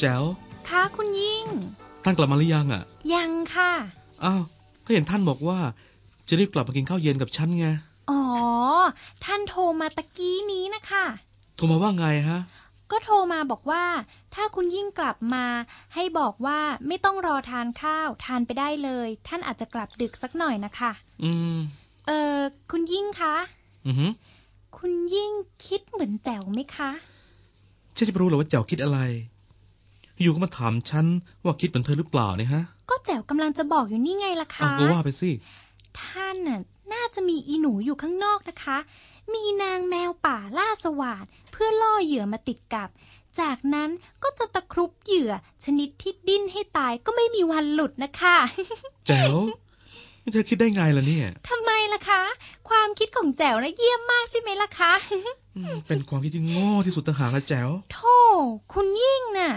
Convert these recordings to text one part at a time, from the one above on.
แจ๋วค่ะคุณยิ่ง ท่านกลับมาหรือยังอะ ยังค่ะ อ้าว ก็เห็นท่านบอกว่า จะรีบกลับมากินข้าวเย็นกับฉันไง อ๋อ ท่านโทรมาตะกี้นี้นะคะ โทรมาว่าไงฮะ ก็โทรมาบอกว่า ถ้าคุณยิ่งกลับมา ให้บอกว่าไม่ต้องรอทานข้าวทานไปได้เลย ท่านอาจจะกลับดึกสักหน่อยนะคะ อืม เออคุณยิ่งคะ อือหือคุณยิ่งคิดเหมือนแจ๋วไหมคะ ฉันจะไปรู้เหรอว่าแจ๋วคิดอะไร อยู่ก็มาถามฉันว่าคิดเหมือนเธอหรือเปล่าเนี่ยฮะ ก็แจ๋วกำลังจะบอกอยู่นี่ไงล่ะอ้าวคะก็ว่าไปสิ ท่านน่ะน่าจะมีอีหนูอยู่ข้างนอกนะคะ มีนางแมวป่าล่าสวาดเพื่อล่อเหยื่อมาติดกับ จากนั้นก็จะตะครุบเหยื่อ ชนิดที่ดิ้นให้ตายก็ไม่มีวันหลุดนะคะแจ๋วเธอคิดได้ไงล่ะเนี่ยทำไมล่ะคะ ความคิดของแจ๋วนะเยี่ยมมากใช่ไหมล่ะคะอืมเป็นความคิดที่โง่ที่สุดต่างหากนะแจ๋วโธ่คุณยิ่งน่ะ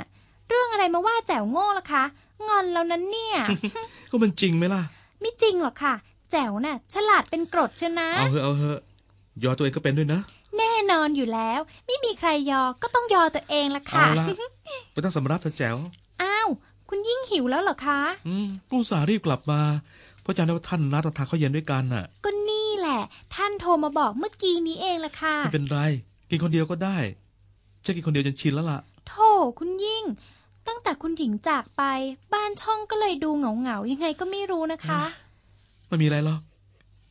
เรื่องอะไรมาว่าแจ๋วโง่ล่ะคะ งอนแล้วนั้นเนี่ย ก็มันจริงไหมล่ะ ไม่จริงหรอกค่ะ แจ๋วน่ะ ฉลาดเป็นกรดเชียวนะ เอาเถอะเอาเถอะยอตัวเองก็เป็นด้วยนะ แน่นอนอยู่แล้ว ไม่มีใครยอ ก็ต้องยอตัวเองละเอาค่ะละไม่ต้องสำรับเธอะแจ๋ว อ้าว คุณยิ่งหิวแล้วเหรอคะ อืมกูอุตสาห์รีบกลับมา เพราะจำได้ว่าท่านนัดเราทานข้าวเย็นด้วยกันน่ะ ก็นี่แหละ ท่านโทรมาบอกเมื่อกี้นี้เองละค่ะไม่เป็นไร กินคนเดียวก็ได้ฉันกินคนเดียวจนชินแล้วล่ะโธ่คุณยิ่ง ตั้งแต่คุณหญิงจากไป บ้านช่องก็เลยดูเหงาเหงาๆยังไงก็ไม่รู้นะคะ ไม่มีอะไรหรอก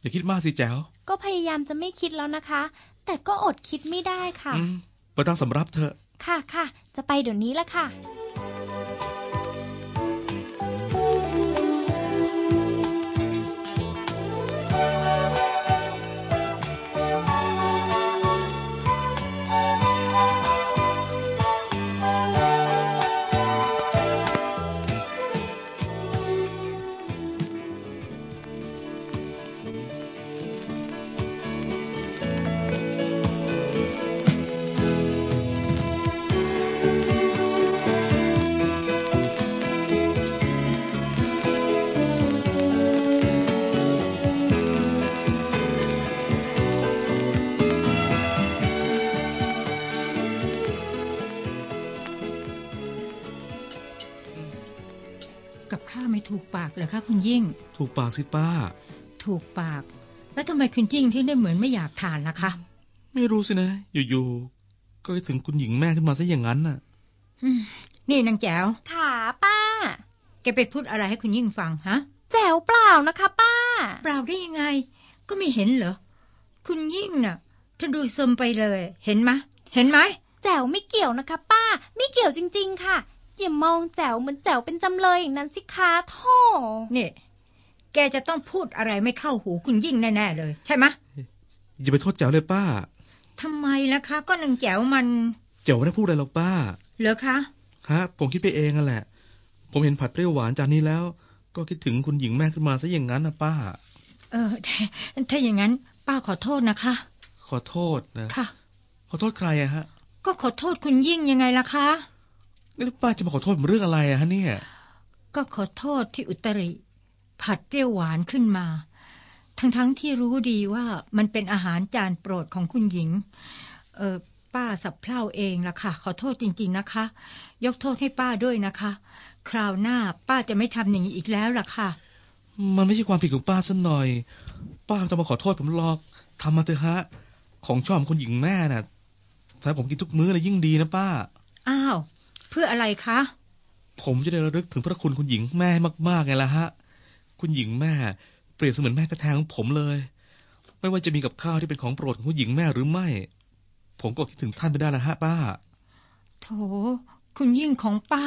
อย่าคิดมากสิแจ๋ว ก็พยายามจะไม่คิดแล้วนะคะ แต่ก็อดคิดไม่ได้ค่ะอืมไปตั้งสำรับเถอะ ค่ะค่ะ จะไปเดี๋ยวนี้ละค่ะ เหรอคะคุณยิ่ง ถูกปากสิป้า ถูกปาก แล้วทำไมคุณยิ่งที่ได้เหมือนไม่อยากทานล่ะคะ ไม่รู้สินะ อยู่ๆ ก็คิดถึงคุณหญิงแม่ขึ้นมาซะอย่างนั้นน่ะอืมนี่นางแจ๋วค่ะป้า แกไปพูดอะไรให้คุณยิ่งฟังฮะ แจ๋วเปล่านะคะ ป้า เปล่าได้ยังไง ก็ไม่เห็นเหรอ คุณยิ่งน่ะเธอดูซึมไปเลย เห็นไหมะเห็นไหมแจ๋วไม่เกี่ยวนะคะ ป้า ไม่เกี่ยวจริง ๆ ค่ะ อย่ามองแจ๋วเหมือนแจ๋วเป็นจำเลยอย่างนั้นสิคะโท่นี่ แกจะต้องพูดอะไรไม่เข้าหูคุณยิ่งแน่ๆเลย ใช่ไหมะอย่าไปโทษแจ๋วเลยป้าทำไมล่ะคะ ก็นางแจ๋วมันแจ๋วไม่ได้พูดอะไรหรอกป้า เหรอคะฮะผมคิดไปเองนั่นแหละ ผมเห็นผัดเปรี้ยวหวานจานนี้แล้ว ก็คิดถึงคุณหญิงแม่ขึ้นมาซะอย่างนั้นนะป้า เออถ้าถ้าอย่างนั้น ป้าขอโทษนะคะ ขอโทษนะค่ะขอโทษใครอะฮะ ก็ขอโทษคุณยิ่งยังไงล่ะคะ แล้วป้าจะมาขอโทษผมเรื่องอะไรอะฮะเนี่ย ก็ขอโทษที่อุตริ ผัดเปรี้ยวหวานขึ้นมา ทั้งๆทที่รู้ดีว่ามันเป็นอาหารจานโปรดของคุณหญิง เออป้าสับเพร่าเองล่ะค่ะ ขอโทษจริง ๆนะคะ ยกโทษให้ป้าด้วยนะคะ คราวหน้าป้าจะไม่ทำอย่างนี้อีกแล้วล่ะค่ะ มันไม่ใช่ความผิดของป้าสักหน่อย ป้าไม่ต้องมาขอโทษผมหรอกทำมาเถอะฮะ ของชอบของคุณหญิงแม่น่ะ ถ้าผมกินทุกมื้อเลยยิ่งดีนะป้า อ้าว เพื่ออะไรคะ ผมจะได้ระลึกถึงพระคุณคุณหญิงแม่มากๆไงล่ะฮะ คุณหญิงแม่เปรียบเสมือนแม่แท้ๆของผมเลย ไม่ว่าจะมีกับข้าวที่เป็นของโปรดของคุณหญิงแม่หรือไม่ ผมก็คิดถึงท่านไม่ได้ละฮะป้า โถ คุณยิ่งของป้า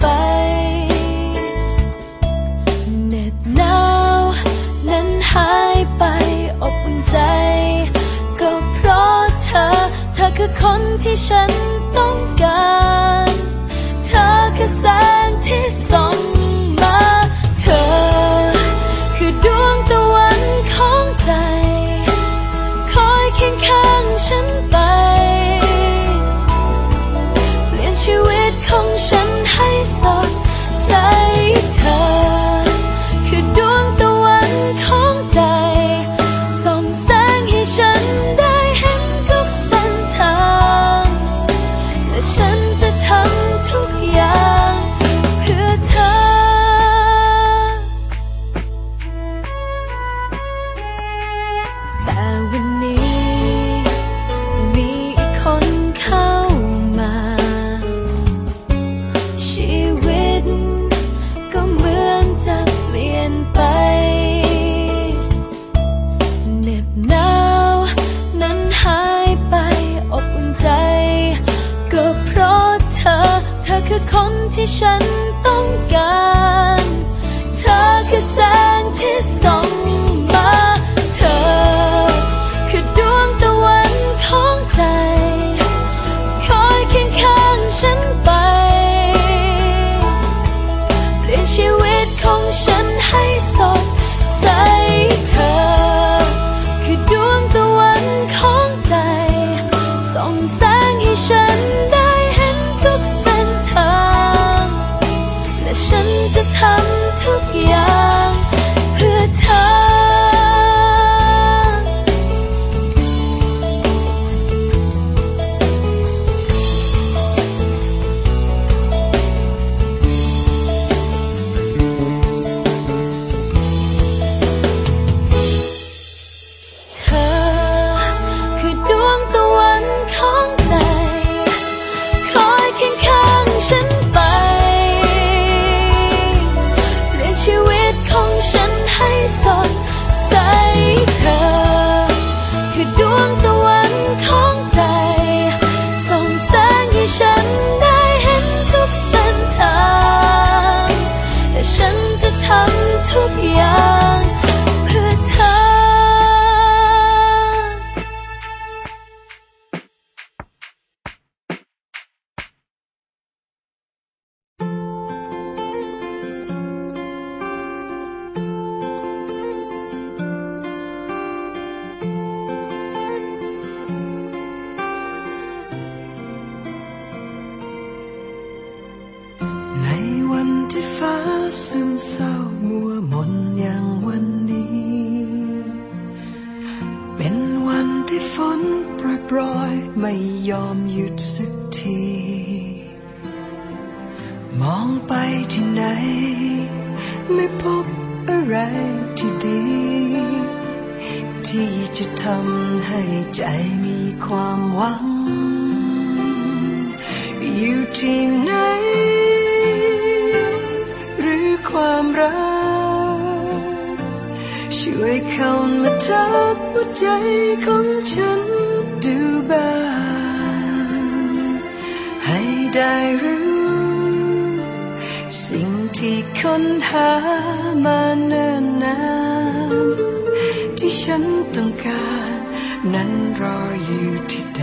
ไปเหน็บหนาวนั้นหายไปอบอุ่นใจ ก็เพราะเธอ เธอคือคนที่ฉันต้องการ เธอคือแสงที่ส่อง ไม่พบอะไรที่ดี ที่จะทำให้ใจมีความหวัง อยู่ที่ไหน หรือความรัก ช่วยเข้ามาทักหัวใจของฉันดูบ้างให้ได้รู้ ที่ค้นหามาเนิ่นนานที่ฉันต้องการ นั้นรออยู่ที่ใด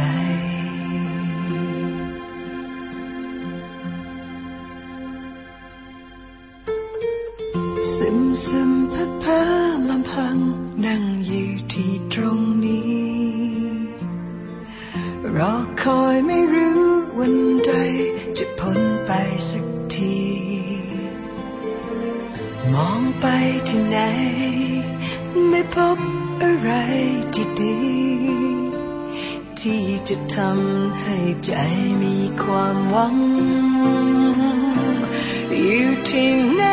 ซึมซึมพัดพาลำพัง นั่งอยู่ที่ตรงนี้รอคอยไม่รู้วันใดจะพ้นไปสักที มองไปที่ไหน ไม่พบอะไรที่ดี ที่จะทำให้ใจมีความหวัง อยู่ที่ไหน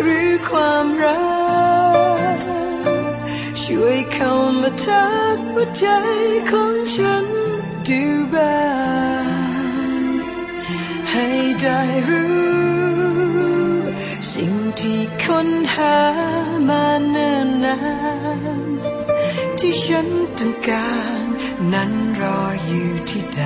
หรือความรัก ช่วยเข้ามาทักหัวใจของฉันดูบ้างให้ได้รู้ สิ่งที่ค้นหามาเนิ่นนานที่ฉันต้องการนั้นรออยู่ที่ใด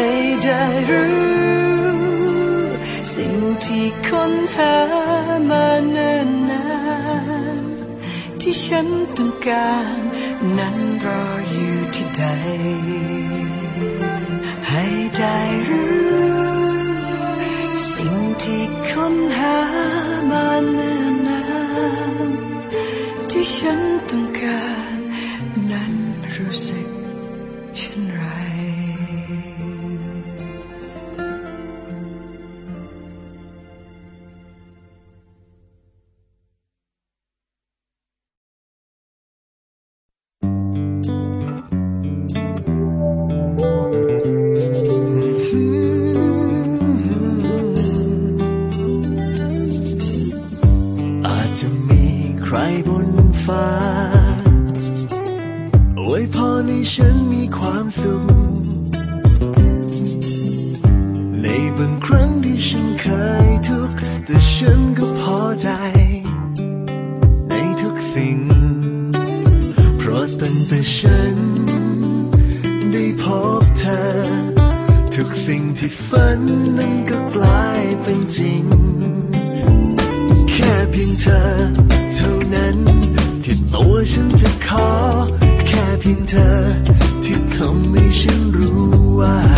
ให้ได้รู้ สิ่งที่ค้นหามาเนิ่นนานที่ฉันต้องการ นั้นรออยู่ที่ใด ให้ได้รู้ สิ่งที่ค้นหามาเนิ่นนานที่ฉันต้องการ นั้นรู้สึก บนฟ้าอวยพรให้ฉันมีความสุข ในบางครั้งที่ฉันเคยทุกข์แต่ฉันก็พอใจ ในทุกสิ่ง เพราะตั้งแต่ฉัน ได้พบเธอ ทุกสิ่งที่ฝันนั้นก็กลายเป็นจริง แค่เพียงเธอ นั้น ที่ตัวฉันจะขอ แค่เพียงเธอ ที่ทำให้ฉันรู้ว่า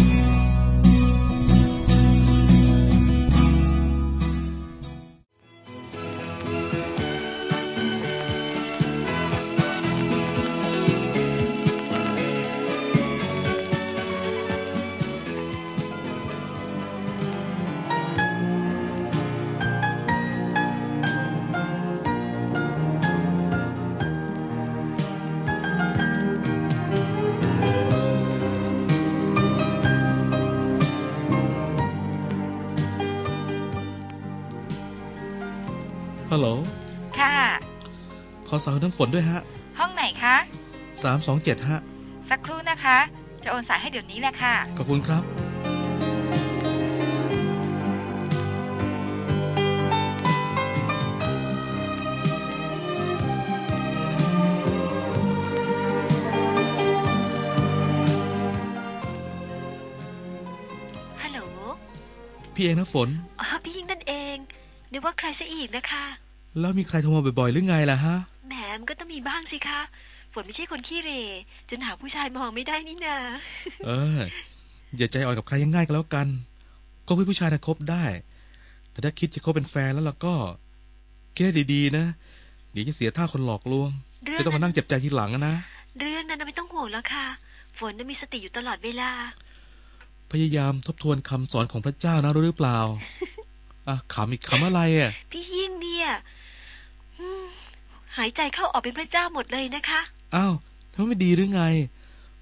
ขอสาวน้ำฝนด้วยฮะ ห้องไหนคะสามสองเจ็ดฮะ สักครู่นะคะ จะโอนสายให้เดี๋ยวนี้แหละค่ะ ขอบคุณครับ ฮัลโหล พี่เองนะฝน อ๋อ พี่ยิ่งนั่นเอง นึกว่าใครซะอีกนะคะ แล้วมีใครโทรมาบ่อยๆหรือไงล่ะฮะ ฝนไม่ใช่คนขี้เหร่จนหาผู้ชายมองไม่ได้นี่นา เออ อย่าใจอ่อนกับใครง่ายๆก็แล้วกัน ก็เพื่อผู้ชายนะคบได้ แต่ถ้าคิดจะคบเป็นแฟนแล้วล่ะก็คิดให้ดีๆนะเดี๋ยวจะเสียท่าคนหลอกลวงเรื่องจะต้องมานั่งเจ็บใจทีหลังอะนะเรื่องนั้นน่ะไม่ต้องห่วงแล้วค่ะ ฝนน่ะมีสติอยู่ตลอดเวลา พยายามทบทวนคำสอนของพระเจ้านะรู้หรือเปล่าอะขำอีกคำอะไรอะ พี่ยิ่งเนี่ยอืมหายใจเข้าออกเป็นพระเจ้าหมดเลยนะคะ อ้าวทำไมไม่ดีหรือไง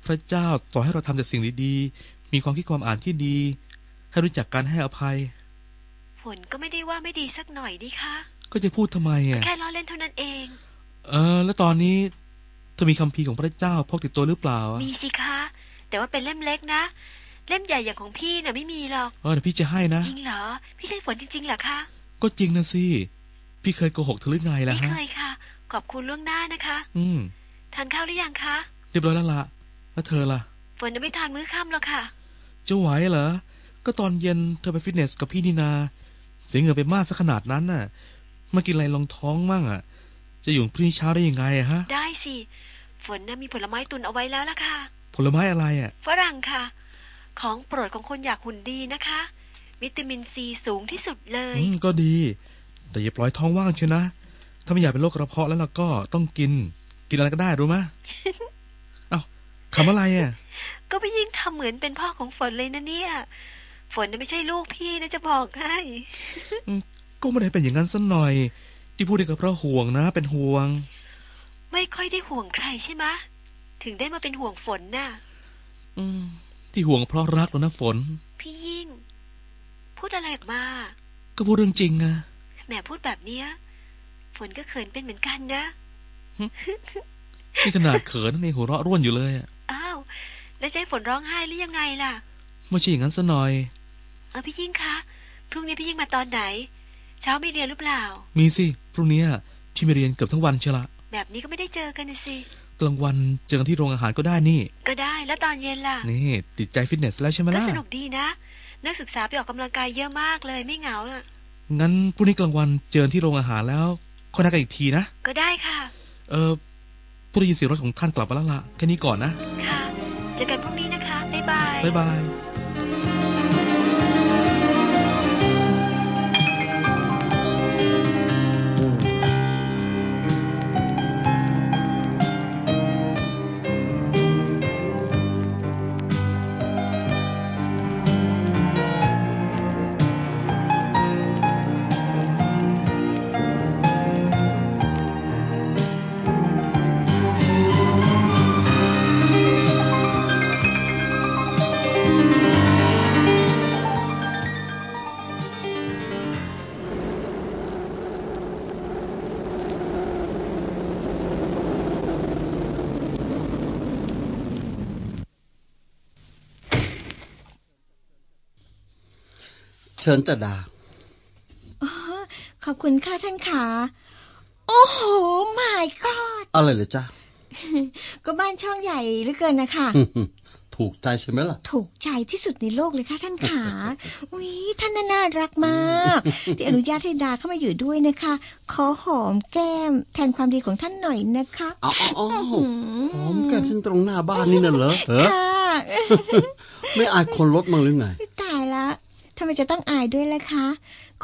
พระเจ้าต่อให้เราทำแต่สิ่งดีๆ มีความคิดความอ่านที่ดี ให้รู้จักการให้อภัย ฝนก็ไม่ได้ว่าไม่ดีสักหน่อยนี่คะก็จะพูดทำไมอะ แค่ล้อเล่นเท่านั้นเอง เออ แล้วตอนนี้เธอมีคำพีร์ของพระเจ้าพกติดตัวหรือเปล่าอะมีสิคะ แต่ว่าเป็นเล่มเล็กนะ เล่มใหญ่อย่างของพี่น่ะไม่มีหรอก เออเดี๋ยวพี่จะให้นะ จริงเหรอ พี่ใช่ฝนจริงๆเหรอคะ ก็จริงนะสิ พี่เคยโกหกเธอหรือไงล่ะไม่ฮะเคยค่ะ ขอบคุณล่วงหน้านะคะ อืมทานข้าวหรือยังคะ เรียบร้อยแล้วละแล้วเธอล่ะ ฝนจะไม่ทานมื้อค่ำหรอกค่ะ จะไหวเหรอ ก็ตอนเย็นเธอไปฟิตเนสกับพี่นี่นา เสียเหงื่อไปมากสักขนาดนั้นน่ะ มากินอะไรลองท้องมั่งอะ จะอยู่พรุ่งนี้เช้าได้ยังไงอะฮะ ได้สิ ฝนน่ะมีผลไม้ตุนเอาไว้แล้วล่ะค่ะ ผลไม้อะไรอะ ฝรั่งค่ะ ของโปรดของคนอยากหุ่นดีนะคะ วิตามินซีสูงที่สุดเลย อืม ก็ดี แต่อย่าปล่อยท้องว่างเชียวนะ ถ้าไม่อยากเป็นโรคกระเพาะแล้วเราก็ต้องกิน กินอะไรก็ได้รู้ไหมยเอ้าคำอะไรอะ ก็พี่ยิ่งทำเหมือนเป็นพ่อของฝนเลยนะเนี่ย ฝนน่ะไม่ใช่ลูกพี่นะจะบอกให้ก็ไม่ได้เป็นอย่างนั้นสักหน่อย ที่พูดได้ก็เพราะห่วงนะ เป็นห่วง ไม่ค่อยได้ห่วงใครใช่ไหมะถึงได้มาเป็นห่วงฝนน่ะ อืม ที่ห่วงเพราะรักแล้วนะฝน พี่ยิ่ง พูดอะไรออกมา ก็พูดเรื่องจริงอะแหมพูดแบบเนี้ย ฝนก็เขินเป็นเหมือนกันนะ นี่ขนาดเขินนี่หัวเราะร่วนอยู่เลยอะอ้าวแล้วจะให้ฝนร้องไห้หรือยังไงล่ะไม่ใช่อย่างนั้นซะหน่อยเออพี่ยิ่งคะพรุ่งนี้พี่ยิ่งมาตอนไหน เช้าไม่เรียนหรือเปล่า มีสิพรุ่งนี้พี่ไม่เรียนเกือบทั้งวันเชียวละแบบนี้ก็ไม่ได้เจอกันนะสิกลางวันเจอกันที่โรงอาหารก็ได้นี่ ก็ได้แล้วตอนเย็นล่ะ นี่ ติดใจฟิตเนสแล้วใช่ไหมก็ล่ะสนุกดีนะ นักศึกษาไปออกกำลังกายเยอะมากเลยไม่เหงาน่ะงั้นพรุ่งนี้กลางวันเจอกันที่โรงอาหารแล้วค่อยนัดกันอีกทีนะก็ได้ค่ะ เออผู้ได้ยินเสียงรถของท่านกลับมาแล้วล่ะ แค่นี้ก่อนนะ ค่ะ เจอกันพรุ่งนี้นะคะ บ๊ายบาย บ๊ายบาย เชิญจะดาขอบคุณค่ะท่านขา โอ้โห my god อะไรเลยจ้าก็บ้านช่องใหญ่เหลือเกินนะคะถูกใจใช่ไหมล่ะ ถูกใจที่สุดในโลกเลยค่ะท่านขาอุ้ยท่านน่ารักมาก ที่อนุญาตให้ดาเข้ามาอยู่ด้วยนะคะ ขอหอมแก้มแทนความดีของท่านหน่อยนะคะเอาเอาเอาอื้อหือหอมแก้มฉันตรงหน้าบ้านนี่น่ะเหรอเหรอค่ะไม่อายคนรถมั้งหรือไงตายละ ทำไมจะต้องอายด้วยล่ะคะ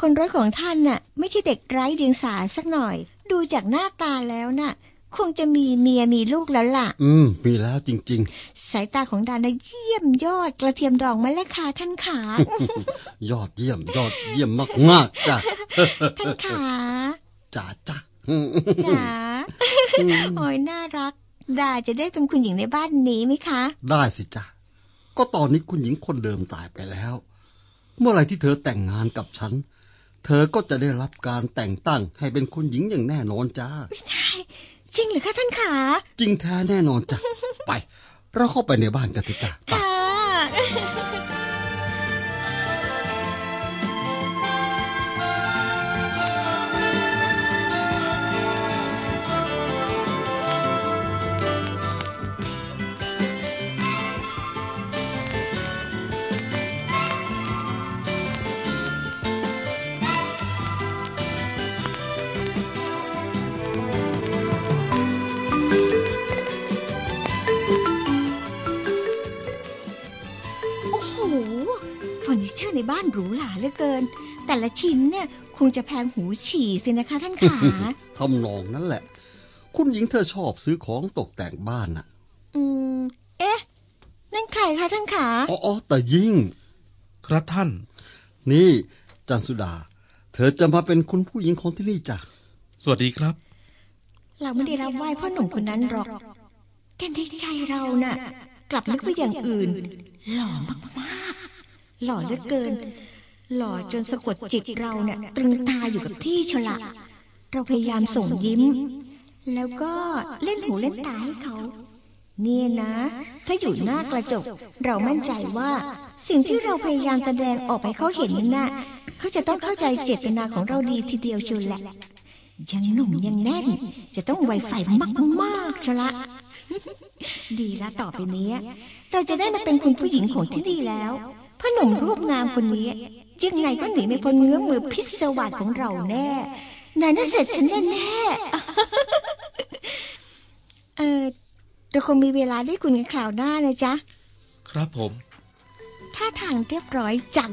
คนรถของท่านน่ะ ไม่ใช่เด็กไร้เดียงสาสักหน่อย ดูจากหน้าตาแล้วน่ะ คงจะมีเมียมีลูกแล้วล่ะ อืม มีแล้วจริงสายตาของดานะเยี่ยมยอดกระเทียมดองมาแล้วค่ะท่านขาๆยอดเยี่ยม ยอดเยี่ยมมากๆจ้ะท่านขาจ้าจ้าจ๋าโอ้ยน่ารัก ดาจะได้เป็นคุณหญิงในบ้านนี้ไหมคะ ได้สิจ้ะก็ตอนนี้คุณหญิงคนเดิมตายไปแล้ว เมื่อไหร่ที่เธอแต่งงานกับฉัน เธอก็จะได้รับการแต่งตั้งให้เป็นคุณหญิงอย่างแน่นอนจ้าจริงเหรือคะท่านขา จริงแท้แน่นอนจ้ะ ไป เราเข้าไปในบ้านกันสิจ้ะไปค่ะ ในบ้านหรูหราเหลือเกิน แต่ละชิ้นเนี่ยคงจะแพงหูฉี่สินะคะท่านขาทำนองนั้นแหละ คุณหญิงเธอชอบซื้อของตกแต่งบ้านน่ะ อืม เอ๊ะ นั่นใครคะท่านขาอ๋อออแต่ยิ่ง ครับท่าน นี่จันสุดา เธอจะมาเป็นคุณผู้หญิงของที่นี่จ้ะ สวัสดีครับ เราไม่ได้รับไหว้พ่อหนุ่มคนนั้นหรอกแต่ในใจเราน่ะ กลับนึกไปอย่างอื่น หล่อมากๆ หล่อเหลือเกิน หล่อจนสะกดจิตเราเนี่ยตรึงตาอยู่กับที่ชละ เราพยายามส่งยิ้ม แล้วก็เล่นหูเล่นตาให้เขาเนี่ยนะ ถ้าอยู่หน้ากระจก เรามั่นใจว่า สิ่งที่เราพยายามแสดงออกไปเขาเห็นนั่นน่ะเขาจะต้องเข้าใจเจตนาของเราดีทีเดียวเชียวแหละยังหนุ่มยังแน่น จะต้องไวไฟมากๆชละ ดีละต่อไปนี้ เราจะได้มาเป็นคุณผู้หญิงของที่นี่แล้ว พ่อหนุ่มรูปงามคนนี้ยังไงก็หนีไม่พ้นเงื้อมือพิศวาสของเราแน่นายน่าเสร็จฉันแน่แน่ๆเออเราคงมีเวลาได้คุยกันคราวหน้านะจ๊ะ ครับผมท่าทางเรียบร้อยจัง